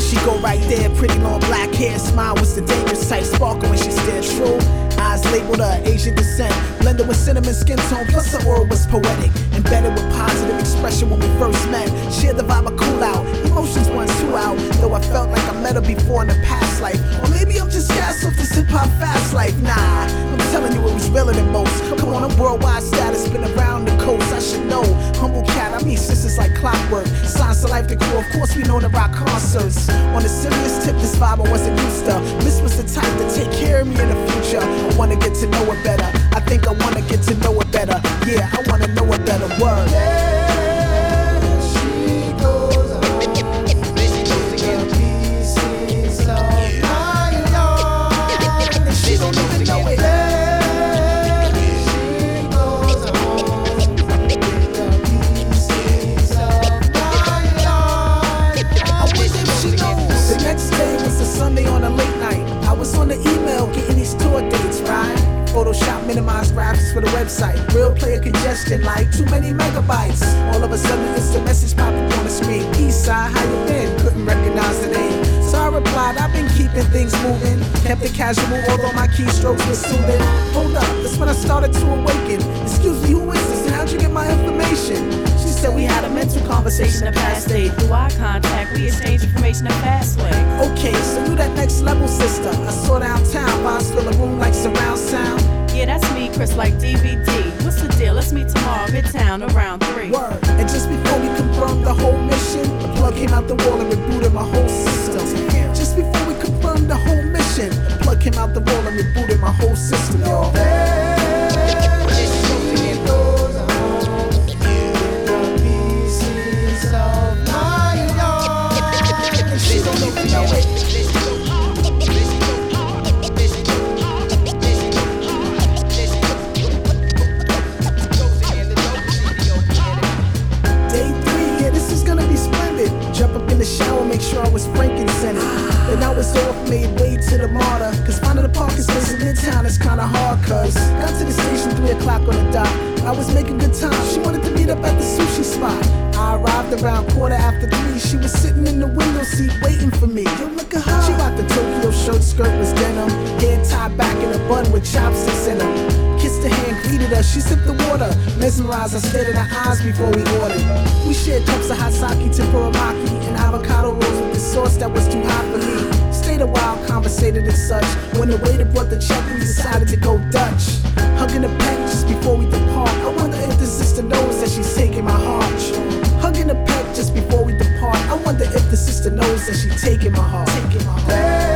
She go right there, pretty long black hair, smile was the dangerous type, sparkle when she stared true. Eyes labeled her Asian descent, blended with cinnamon skin tone, plus her aura was poetic, embedded with positive expression when we first met. Shared the vibe of cool out, emotions weren't out, though I felt like I met her before in a past life. Or maybe I'm just gas off this hip hop fast life. Nah, I'm telling you it was realer than most. Come on, I'm worldwide status, been around the coast, I should know. Humble cat, I mean sisters like clockwork. To life, of course we know the rock concerts. On a serious tip, this vibe I wasn't used to. Miss was the type to take care of me in the future. I wanna get to know it better. I think I wanna get to know it better. Yeah, I wanna know it better. Word. Photoshop minimized graphics for the website. Real player congestion like too many megabytes. All of a sudden it's the message popping on the screen. Eastside, how you been? Couldn't recognize the name. So I replied, I've been keeping things moving. Kept it casual, although my keystrokes were soothing. Hold up, that's when I started to awaken. Excuse me, who is this and how'd you get my information? She said we had a mental conversation in the past day. Through eye contact, we exchanged information the fast way. Next level sister. I saw downtown, vibes fill a room like surround sound. Yeah, that's me, Chris, like DVD. What's the deal? Let's meet tomorrow, Midtown, around 3. Word. And just before we confirmed the whole mission, the plug came out the wall and rebooted my whole system. Just before we confirmed the whole mission, the plug came out the wall and rebooted my whole system, y'all. Was frankincense. Then I was off, made way to the martyr. Cause finding a parking space in Midtown is kinda hard, cuz. Got to the station 3 o'clock on the dot. I was making good time, she wanted to meet up at the sushi spot. I arrived around quarter after three. She was sitting in the window seat waiting for me. Yo, look at her. She got the Tokyo shirt, skirt was denim. Hair tied back in a bun with chopsticks in them. Her hand, greeted her, she sipped the water. Mesmerized, I stared in her eyes before we ordered. We shared cups of hot sake, tempura maki, and avocado rolls with the sauce that was too hot for me. Stayed a while, conversated and such. When the waiter brought the check, we decided to go Dutch. Hugging the peg just before we depart. I wonder if the sister knows that she's taking my heart. Hugging the peg just before we depart. I wonder if the sister knows that she's taking my heart. Taking my heart.